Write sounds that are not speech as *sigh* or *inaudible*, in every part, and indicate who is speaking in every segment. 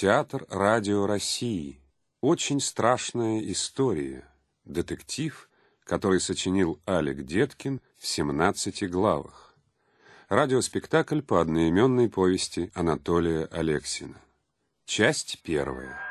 Speaker 1: Театр радио России. Очень страшная история. Детектив, который сочинил Алек Деткин в 17 главах. Радиоспектакль по одноименной повести Анатолия Алексина. Часть первая.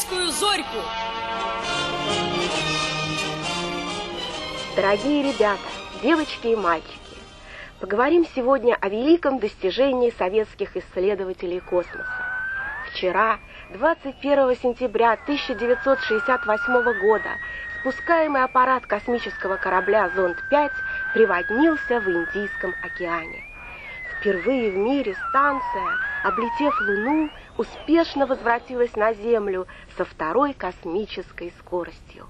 Speaker 2: Пионерскую зорьку.
Speaker 3: Дорогие ребята, девочки и мальчики, поговорим сегодня о великом достижении советских исследователей космоса. Вчера, 21 сентября 1968 года, спускаемый аппарат космического корабля «Зонд-5» приводнился в Индийском океане. Впервые в мире станция, облетев Луну, успешно возвратилась на Землю со второй космической скоростью.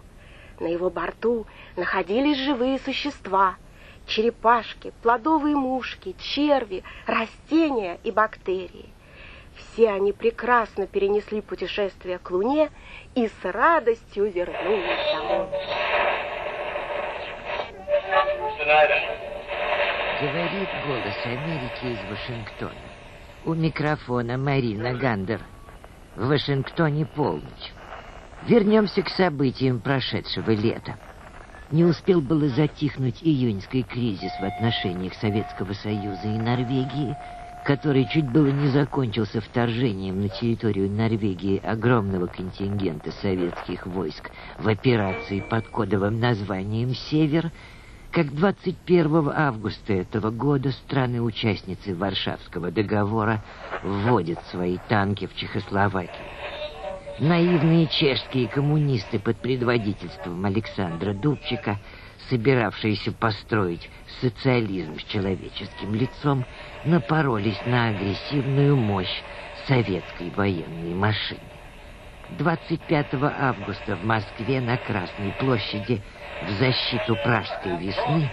Speaker 3: На его борту находились живые существа – черепашки, плодовые мушки, черви, растения и бактерии. Все они прекрасно перенесли путешествие к Луне и с радостью вернулись домой.
Speaker 4: Говорит голос Америки из Вашингтона. У микрофона Марина Гандер. В Вашингтоне полночь. Вернемся к событиям прошедшего лета. Не успел было затихнуть июньский кризис в отношениях Советского Союза и Норвегии, который чуть было не закончился вторжением на территорию Норвегии огромного контингента советских войск в операции под кодовым названием «Север», как 21 августа этого года страны-участницы Варшавского договора вводят свои танки в Чехословакию. Наивные чешские коммунисты под предводительством Александра Дубчика, собиравшиеся построить социализм с человеческим лицом, напоролись на агрессивную мощь советской военной машины. 25 августа в Москве на Красной площади в защиту пражской весны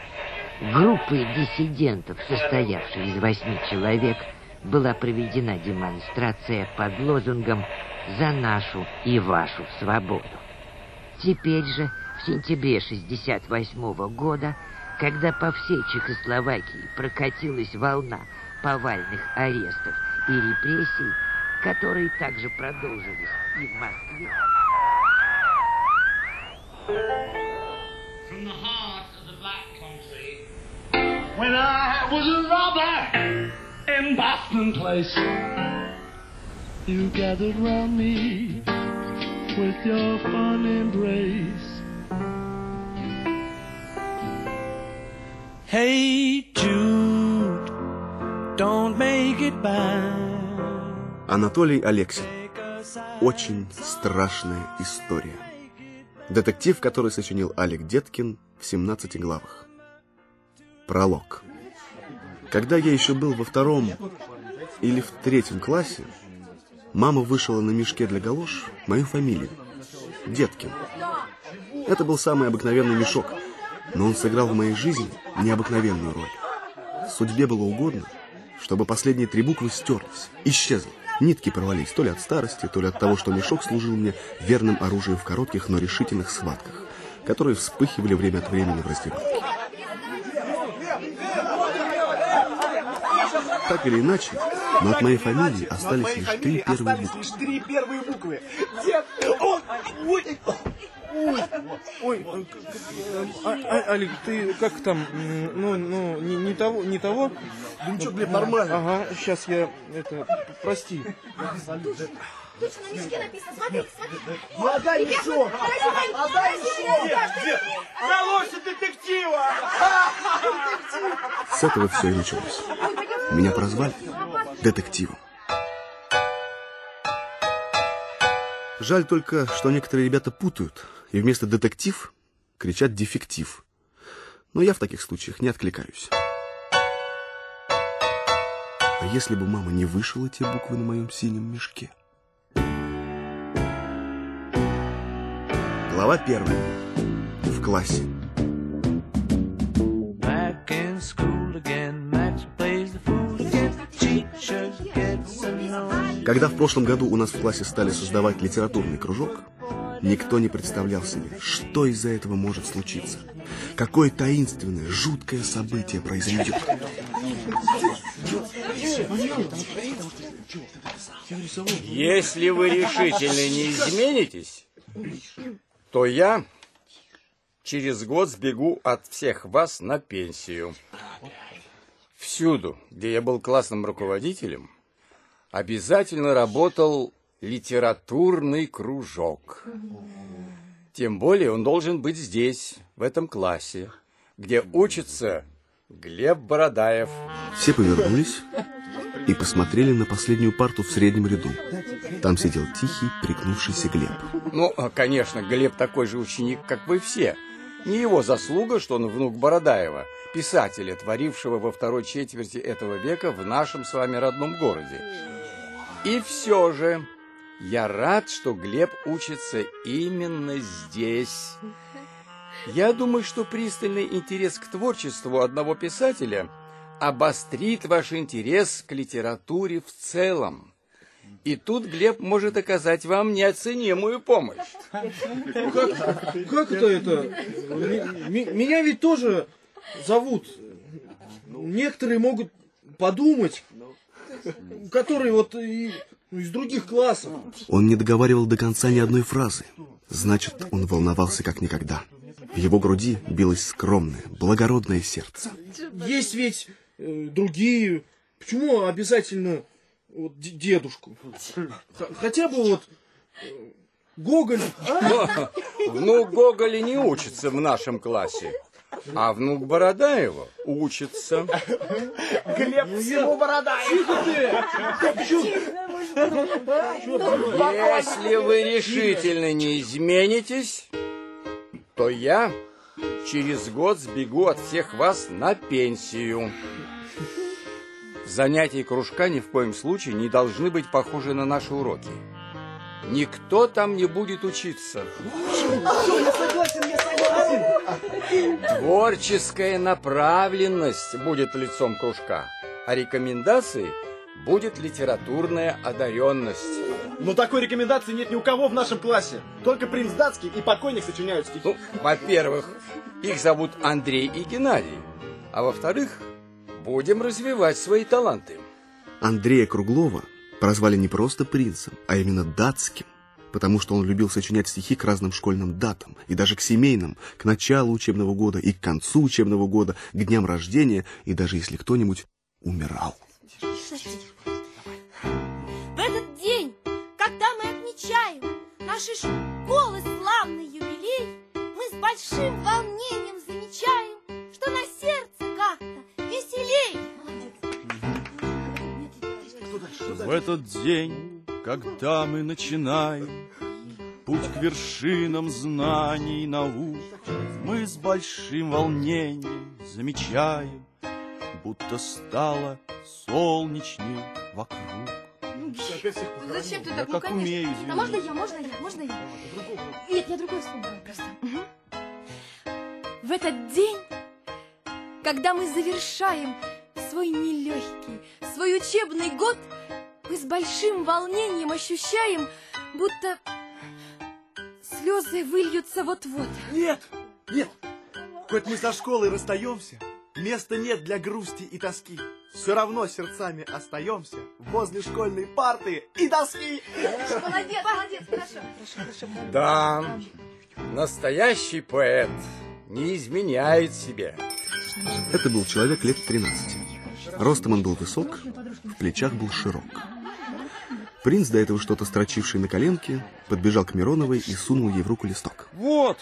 Speaker 4: группой диссидентов, состоявшей из восьми человек, была проведена демонстрация под лозунгом «За нашу и вашу свободу». Теперь же, в сентябре 68 года, когда по всей Чехословакии прокатилась волна повальных арестов и репрессий, которые также продолжились и в Москве,
Speaker 5: from the heart of the black country. When I was a robber in Boston Place, you gathered round me with your fond embrace. Hey Jude, don't make it bad.
Speaker 6: Анатолий Алексин. Очень страшная история. Детектив, который сочинил Алек Деткин в 17 главах. Пролог. Когда я еще был во втором или в третьем классе, мама вышила на мешке для галош мою фамилию. Деткин. Это был самый обыкновенный мешок, но он сыграл в моей жизни необыкновенную роль. Судьбе было угодно, чтобы последние три буквы стерлись, исчезли. Нитки порвались то ли от старости, то ли от того, что мешок служил мне верным оружием в коротких, но решительных схватках, которые вспыхивали время от времени в раздевалке. Так или иначе, но от моей фамилии остались лишь три первые буквы.
Speaker 7: Три первые буквы. Дед, ой, ой, ой,
Speaker 8: э, к- к- э, а- а- Алик, ты как там? Ну, ну, не, не того, не того?
Speaker 7: Да ничего, Глеб, нормально.
Speaker 8: Ага, сейчас я, это, прости.
Speaker 9: Точно на мешке написано. Смотри, смотри.
Speaker 7: Ну, отдай мешок. Отдай мешок.
Speaker 5: Галоши детектива!
Speaker 6: С этого все и началось. Меня прозвали детективом. Жаль только, что некоторые ребята путают, и вместо детектив кричат дефектив. Но я в таких случаях не откликаюсь. А если бы мама не вышила те буквы на моем синем мешке? Глава первая. В классе.
Speaker 5: Back in school again, Max plays the fool again. Teacher gets annoyed.
Speaker 6: Когда в прошлом году у нас в классе стали создавать литературный кружок, никто не представлял себе, что из-за этого может случиться. Какое таинственное, жуткое событие произойдет.
Speaker 10: Если вы решительно не изменитесь, то я через год сбегу от всех вас на пенсию. Всюду, где я был классным руководителем, обязательно работал литературный кружок. Тем более он должен быть здесь, в этом классе, где учится Глеб Бородаев.
Speaker 6: Все повернулись и посмотрели на последнюю парту в среднем ряду. Там сидел тихий, прикнувшийся Глеб.
Speaker 10: Ну, конечно, Глеб такой же ученик, как вы все. Не его заслуга, что он внук Бородаева, писателя, творившего во второй четверти этого века в нашем с вами родном городе. И все же я рад, что Глеб учится именно здесь. Я думаю, что пристальный интерес к творчеству одного писателя обострит ваш интерес к литературе в целом. И тут Глеб может оказать вам неоценимую помощь.
Speaker 8: Как, как это это? Меня ведь тоже зовут. Некоторые могут подумать, которые вот и- из других классов.
Speaker 6: Он не договаривал до конца ни одной фразы. Значит, он волновался как никогда. В его груди билось скромное, благородное сердце.
Speaker 8: Есть ведь э, другие. Почему обязательно вот, дедушку? Х- хотя бы вот э, Гоголь.
Speaker 10: Внук Гоголя не учится в нашем классе, а внук Бородаева учится.
Speaker 7: Глеб всему Бородаев.
Speaker 10: Если вы решительно не изменитесь, то я через год сбегу от всех вас на пенсию. Занятия кружка ни в коем случае не должны быть похожи на наши уроки. Никто там не будет учиться.
Speaker 7: Я согласен, я.
Speaker 10: Творческая направленность будет лицом кружка, а рекомендации будет литературная одаренность.
Speaker 7: Но такой рекомендации нет ни у кого в нашем классе. Только принц датский и покойник сочиняют стихи.
Speaker 10: Ну, во-первых, их зовут Андрей и Геннадий, а во-вторых, будем развивать свои таланты.
Speaker 6: Андрея Круглова прозвали не просто принцем, а именно датским, потому что он любил сочинять стихи к разным школьным датам, и даже к семейным, к началу учебного года и к концу учебного года, к дням рождения, и даже если кто-нибудь умирал.
Speaker 9: В этот день, когда мы отмечаем нашей школы славный юбилей, мы с большим волнением замечаем, что на сердце как-то веселей.
Speaker 11: В этот день, когда мы начинаем Путь к вершинам знаний и наук, Мы с большим волнением замечаем, Будто стало солнечней вокруг.
Speaker 9: Зачем ты
Speaker 11: Я
Speaker 9: так? Ну,
Speaker 11: как
Speaker 9: конечно.
Speaker 11: умею,
Speaker 9: А можно я, можно я, можно я? Нет, я другой вспомнила просто. В этот день, когда мы завершаем свой нелегкий, свой учебный год, мы с большим волнением ощущаем, будто слезы выльются вот-вот.
Speaker 7: Нет, нет. Хоть мы со школой расстаемся, места нет для грусти и тоски. Все равно сердцами остаемся возле школьной парты и доски.
Speaker 9: Молодец, молодец, хорошо.
Speaker 10: Да, настоящий поэт не изменяет себе.
Speaker 6: Это был человек лет 13. Ростом он был высок, в плечах был широк. Принц, до этого что-то строчивший на коленке, подбежал к Мироновой и сунул ей в руку листок.
Speaker 11: Вот,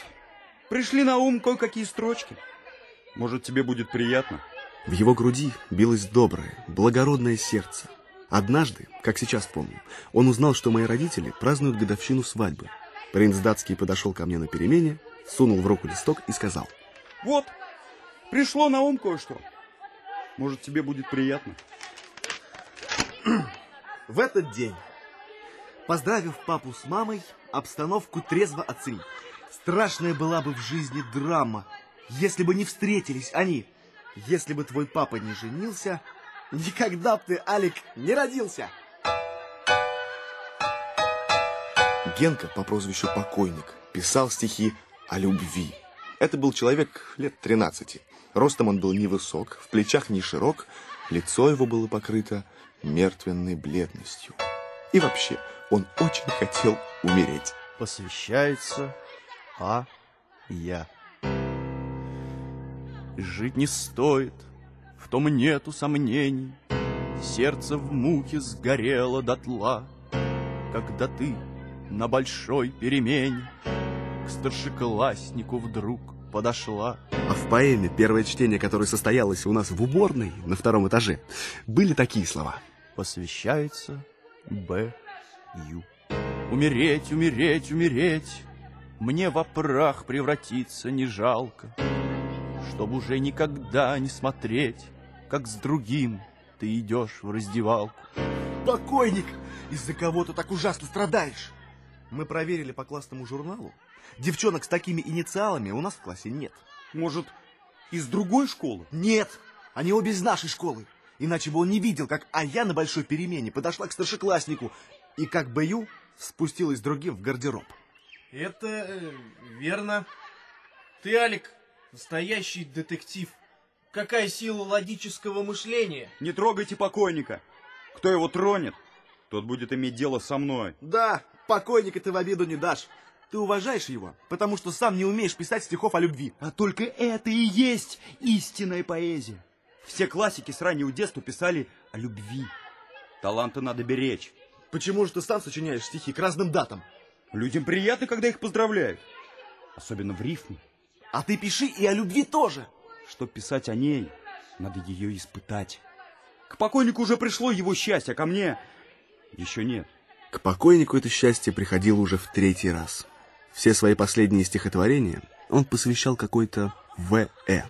Speaker 11: пришли на ум кое-какие строчки. Может, тебе будет приятно?
Speaker 6: В его груди билось доброе, благородное сердце. Однажды, как сейчас помню, он узнал, что мои родители празднуют годовщину свадьбы. Принц датский подошел ко мне на перемене, сунул в руку листок и сказал.
Speaker 11: Вот, пришло на ум кое-что. Может, тебе будет приятно?
Speaker 7: В этот день, поздравив папу с мамой, обстановку трезво оцени. Страшная была бы в жизни драма, если бы не встретились они. Если бы твой папа не женился, никогда б ты, Алик, не родился.
Speaker 6: Генка по прозвищу Покойник писал стихи о любви. Это был человек лет 13. Ростом он был невысок, в плечах не широк, лицо его было покрыто мертвенной бледностью. И вообще, он очень хотел умереть.
Speaker 11: Посвящается А. Я. Жить не стоит, в том нету сомнений. Сердце в муке сгорело дотла, Когда ты на большой перемене К старшекласснику вдруг подошла.
Speaker 6: А в поэме, первое чтение которое состоялось у нас в уборной на втором этаже, были такие слова.
Speaker 11: Посвящается Б. Ю. Умереть, умереть, умереть, Мне во прах превратиться не жалко, Чтоб уже никогда не смотреть, Как с другим ты идешь в раздевалку.
Speaker 7: Покойник, из-за кого ты так ужасно страдаешь? Мы проверили по классному журналу. Девчонок с такими инициалами у нас в классе нет.
Speaker 11: Может, из другой школы?
Speaker 7: Нет, они обе из нашей школы. Иначе бы он не видел, как А я на большой перемене подошла к старшекласснику и как Бою спустилась другим в гардероб.
Speaker 8: Это э, верно. Ты, Алик, настоящий детектив. Какая сила логического мышления?
Speaker 11: Не трогайте покойника. Кто его тронет, тот будет иметь дело со мной.
Speaker 7: Да, покойника ты в обиду не дашь. Ты уважаешь его, потому что сам не умеешь писать стихов о любви.
Speaker 11: А только это и есть истинная поэзия. Все классики с раннего детства писали о любви. Таланты надо беречь.
Speaker 7: Почему же ты сам сочиняешь стихи к разным датам?
Speaker 11: Людям приятно, когда их поздравляют. Особенно в рифме.
Speaker 7: А ты пиши и о любви тоже.
Speaker 11: Чтоб писать о ней, надо ее испытать. К покойнику уже пришло его счастье, а ко мне еще нет.
Speaker 6: К покойнику это счастье приходило уже в третий раз. Все свои последние стихотворения он посвящал какой-то В.Э.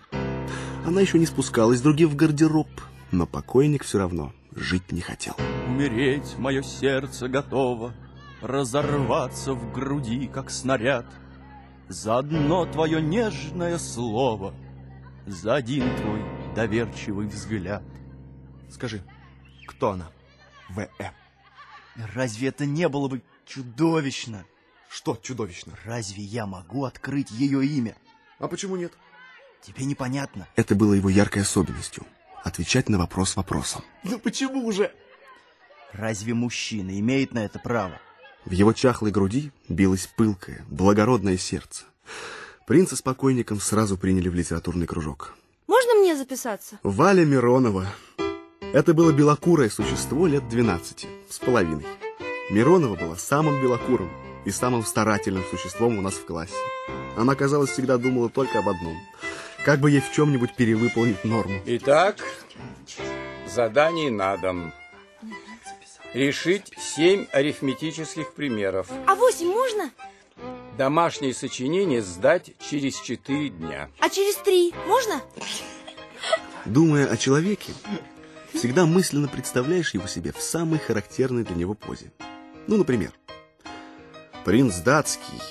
Speaker 6: Она еще не спускалась другим в гардероб, но покойник все равно жить не хотел.
Speaker 11: Умереть мое сердце готово, разорваться в груди, как снаряд. За одно твое нежное слово, за один твой доверчивый взгляд.
Speaker 7: Скажи, кто она? В.Э.
Speaker 11: Разве это не было бы чудовищно?
Speaker 7: Что чудовищно?
Speaker 11: Разве я могу открыть ее имя?
Speaker 7: А почему нет?
Speaker 11: Тебе непонятно.
Speaker 6: Это было его яркой особенностью – отвечать на вопрос вопросом.
Speaker 7: Ну почему же?
Speaker 11: Разве мужчина имеет на это право?
Speaker 6: В его чахлой груди билось пылкое, благородное сердце. Принца с покойником сразу приняли в литературный кружок.
Speaker 9: Можно мне записаться?
Speaker 6: Валя Миронова. Это было белокурое существо лет 12, с половиной. Миронова была самым белокурым и самым старательным существом у нас в классе. Она, казалось, всегда думала только об одном. Как бы ей в чем-нибудь перевыполнить норму.
Speaker 10: Итак, задание на дом. Решить семь арифметических примеров.
Speaker 9: А восемь можно?
Speaker 10: Домашнее сочинение сдать через четыре дня.
Speaker 9: А через три можно?
Speaker 6: Думая о человеке, всегда мысленно представляешь его себе в самой характерной для него позе. Ну, например, принц датский,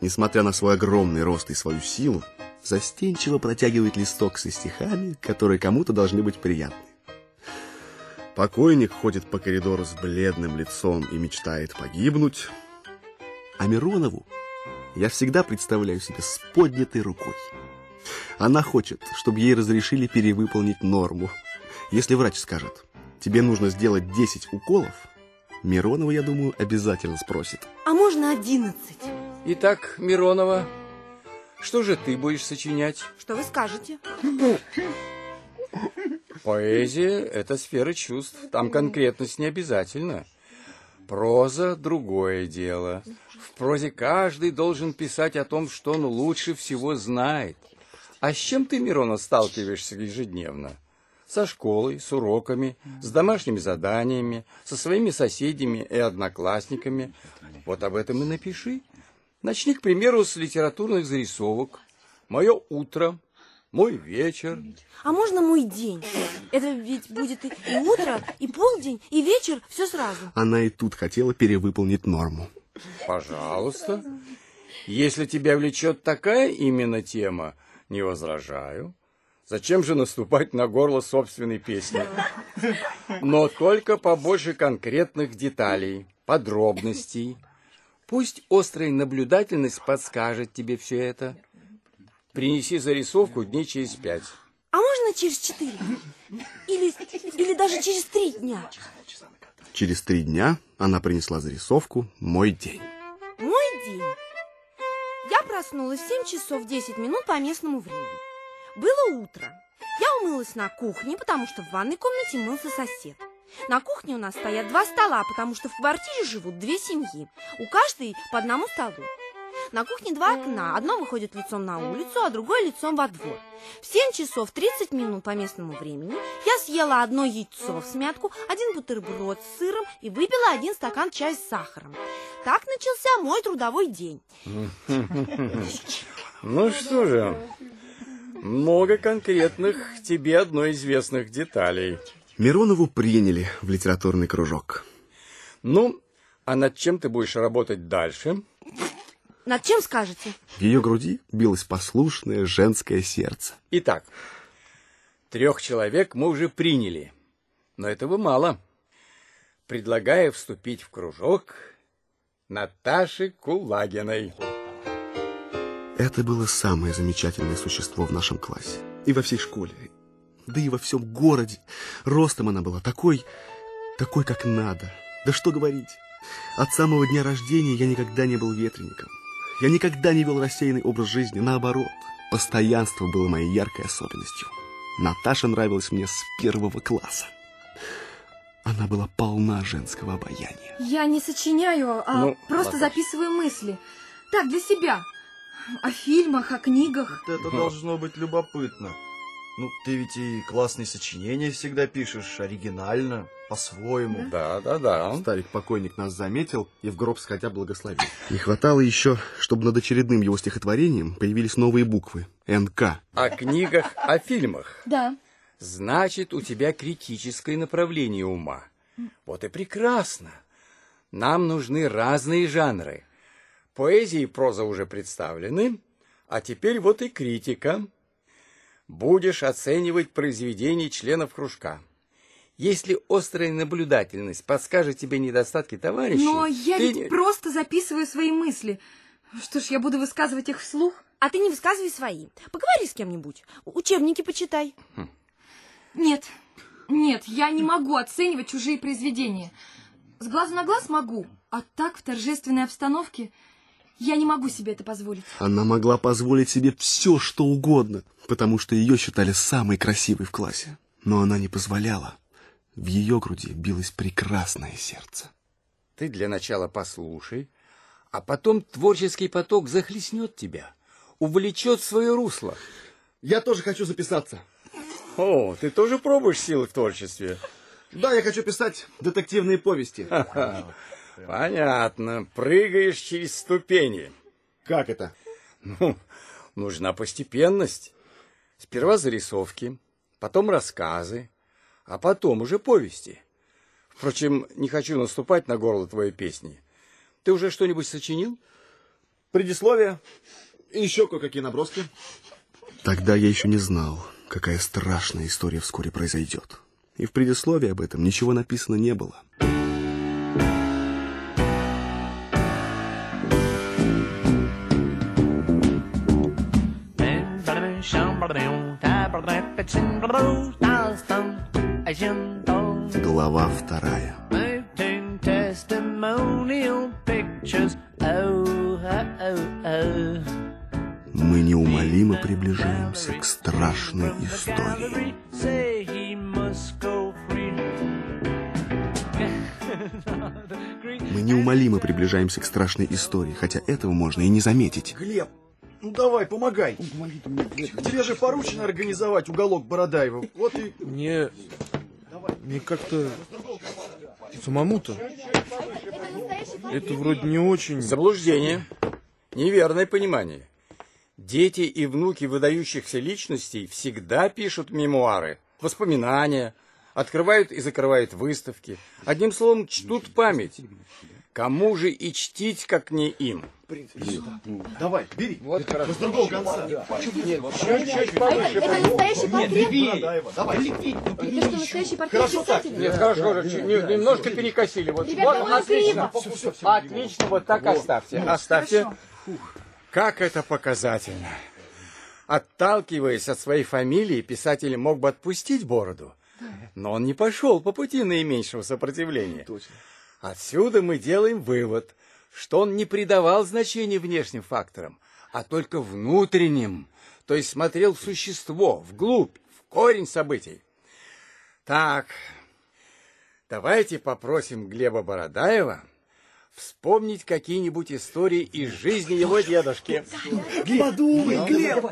Speaker 6: несмотря на свой огромный рост и свою силу, застенчиво протягивает листок со стихами, которые кому-то должны быть приятны. Покойник ходит по коридору с бледным лицом и мечтает погибнуть. А Миронову я всегда представляю себе с поднятой рукой. Она хочет, чтобы ей разрешили перевыполнить норму. Если врач скажет, тебе нужно сделать 10 уколов, Миронова, я думаю, обязательно спросит.
Speaker 9: А можно одиннадцать?
Speaker 10: Итак, Миронова, что же ты будешь сочинять?
Speaker 9: Что вы скажете?
Speaker 10: Поэзия – это сфера чувств, там конкретность не обязательно. Проза – другое дело. В прозе каждый должен писать о том, что он лучше всего знает. А с чем ты, Мирона, сталкиваешься ежедневно? Со школой, с уроками, с домашними заданиями, со своими соседями и одноклассниками. Вот об этом и напиши. Начни, к примеру, с литературных зарисовок. «Мое утро», «Мой вечер».
Speaker 9: А можно мой день? Это ведь будет и, и утро, и полдень, и вечер, все сразу.
Speaker 6: Она и тут хотела перевыполнить норму.
Speaker 10: Пожалуйста. Если тебя влечет такая именно тема, не возражаю. Зачем же наступать на горло собственной песни? Но только побольше конкретных деталей, подробностей. Пусть острая наблюдательность подскажет тебе все это. Принеси зарисовку дней через пять.
Speaker 9: А можно через четыре? Или, или даже через три дня?
Speaker 6: Через три дня она принесла зарисовку «Мой день».
Speaker 9: Мой день. Я проснулась в 7 часов 10 минут по местному времени. Было утро. Я умылась на кухне, потому что в ванной комнате мылся сосед. На кухне у нас стоят два стола, потому что в квартире живут две семьи. У каждой по одному столу. На кухне два окна. Одно выходит лицом на улицу, а другое лицом во двор. В 7 часов 30 минут по местному времени я съела одно яйцо в смятку, один бутерброд с сыром и выпила один стакан чая с сахаром. Так начался мой трудовой день.
Speaker 10: Ну что же, много конкретных тебе одной известных деталей.
Speaker 6: Миронову приняли в литературный кружок.
Speaker 10: Ну, а над чем ты будешь работать дальше?
Speaker 9: Над чем скажете?
Speaker 6: В ее груди билось послушное женское сердце.
Speaker 10: Итак, трех человек мы уже приняли, но этого мало. Предлагаю вступить в кружок Наташи Кулагиной.
Speaker 6: Это было самое замечательное существо в нашем классе. И во всей школе, да и во всем городе. Ростом она была такой, такой, как надо. Да что говорить. От самого дня рождения я никогда не был ветреником. Я никогда не вел рассеянный образ жизни. Наоборот, постоянство было моей яркой особенностью. Наташа нравилась мне с первого класса. Она была полна женского обаяния.
Speaker 9: Я не сочиняю, а
Speaker 10: Ну,
Speaker 9: просто
Speaker 10: Наташ.
Speaker 9: записываю мысли. Так, для себя. О фильмах, о книгах.
Speaker 7: Вот это должно быть любопытно. Ну, ты ведь и классные сочинения всегда пишешь, оригинально, по-своему.
Speaker 10: Да, да, да.
Speaker 6: Старик-покойник нас заметил и в гроб сходя благословил. Не хватало еще, чтобы над очередным его стихотворением появились новые буквы. НК.
Speaker 10: О книгах, о фильмах.
Speaker 9: Да.
Speaker 10: Значит, у тебя критическое направление ума. Вот и прекрасно. Нам нужны разные жанры. Поэзия и проза уже представлены, а теперь вот и критика. Будешь оценивать произведения членов кружка. Если острая наблюдательность подскажет тебе недостатки товарищей...
Speaker 9: Но я
Speaker 10: ты
Speaker 9: ведь просто записываю свои мысли. Что ж, я буду высказывать их вслух? А ты не высказывай свои. Поговори с кем-нибудь. Учебники почитай. Нет, нет, я не могу оценивать чужие произведения. С глазу на глаз могу, а так в торжественной обстановке я не могу себе это позволить.
Speaker 6: Она могла позволить себе все, что угодно, потому что ее считали самой красивой в классе. Но она не позволяла. В ее груди билось прекрасное сердце.
Speaker 10: Ты для начала послушай, а потом творческий поток захлестнет тебя, увлечет в свое русло.
Speaker 7: Я тоже хочу записаться.
Speaker 10: О, ты тоже пробуешь силы в творчестве?
Speaker 7: Да, я хочу писать детективные повести.
Speaker 10: Понятно. Прыгаешь через ступени.
Speaker 7: Как это?
Speaker 10: Ну, нужна постепенность. Сперва зарисовки, потом рассказы, а потом уже повести. Впрочем, не хочу наступать на горло твоей песни. Ты уже что-нибудь сочинил?
Speaker 7: Предисловие и еще кое-какие наброски.
Speaker 6: Тогда я еще не знал, какая страшная история вскоре произойдет. И в предисловии об этом ничего написано не было. Глава вторая. Мы неумолимо приближаемся к страшной истории. Мы неумолимо приближаемся к страшной истории, хотя этого можно и не заметить.
Speaker 7: Глеб, ну давай, помогай. Тебе же поручено организовать уголок Бородаева. Вот и...
Speaker 8: Мне... Мне как-то... Самому-то... Это вроде не очень...
Speaker 10: Заблуждение. Неверное понимание. Дети и внуки выдающихся личностей всегда пишут мемуары, воспоминания, открывают и закрывают выставки. Одним словом, чтут память. Кому же и чтить, как не им?
Speaker 7: Давай, бери.
Speaker 10: Вот
Speaker 7: Мы с другого конца.
Speaker 10: Нет, чуть-чуть повыше.
Speaker 9: Это настоящий портрет?
Speaker 7: Бородаева, давай.
Speaker 9: Это что, настоящий портрет
Speaker 7: Хорошо так.
Speaker 10: Нет, хорошо, чуть- немножко перекосили. Вот,
Speaker 9: Ребята,
Speaker 10: вот
Speaker 9: ну,
Speaker 10: отлично. Отлично, вот так оставьте. Оставьте. Как это показательно. Отталкиваясь от своей фамилии, писатель мог бы отпустить бороду. Но он не пошел по пути наименьшего сопротивления. Отсюда мы делаем вывод, что он не придавал значения внешним факторам, а только внутренним, то есть смотрел в существо, вглубь, в корень событий. Так, давайте попросим Глеба Бородаева вспомнить какие-нибудь истории из жизни его дедушки.
Speaker 7: Подумай, Глеб.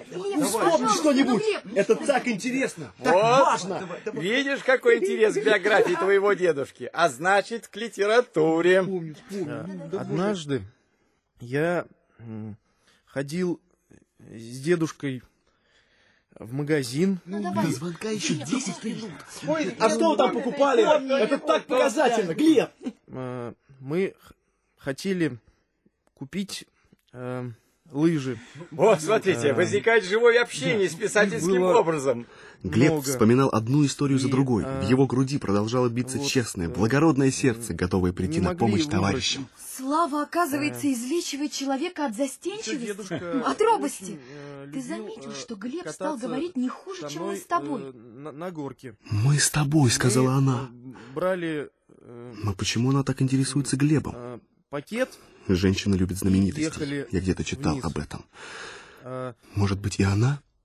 Speaker 7: Вспомни что-нибудь.
Speaker 9: ну, Глеб.
Speaker 7: Это так интересно, так
Speaker 10: Вот.
Speaker 7: важно.
Speaker 10: Видишь, какой интерес к биографии твоего дедушки, а значит, к литературе.
Speaker 8: Однажды я ходил с дедушкой в магазин.
Speaker 7: До звонка еще 10 минут. А что вы там покупали? Это так показательно, Глеб.
Speaker 8: Э, Мы хотели купить э, лыжи.
Speaker 10: Вот, смотрите, возникает живое общение с *laughs* писательским
Speaker 8: Было-
Speaker 10: образом.
Speaker 6: Глеб
Speaker 8: Много.
Speaker 6: вспоминал одну историю за
Speaker 8: И,
Speaker 6: другой.
Speaker 8: а,
Speaker 6: В его груди продолжало биться
Speaker 8: вот,
Speaker 6: честное,
Speaker 8: э,
Speaker 6: благородное сердце, готовое прийти на помощь
Speaker 8: выбрать.
Speaker 6: товарищам.
Speaker 9: Слава, оказывается, излечивает человека от застенчивости,
Speaker 8: дедушка
Speaker 9: от робости.
Speaker 8: очень, э,
Speaker 9: Ты заметил,
Speaker 8: э,
Speaker 9: что Глеб стал говорить не хуже, чем мы с тобой?
Speaker 8: э, на, на горке.
Speaker 6: «Мы с тобой», — сказала
Speaker 8: Мы,
Speaker 6: она.
Speaker 8: э, Брали э,
Speaker 6: Но почему она так интересуется Глебом?
Speaker 8: Пакет,
Speaker 6: Женщина любит знаменитостей. Я где-то читал
Speaker 8: вниз.
Speaker 6: об этом.
Speaker 8: э,
Speaker 6: Может быть, и она?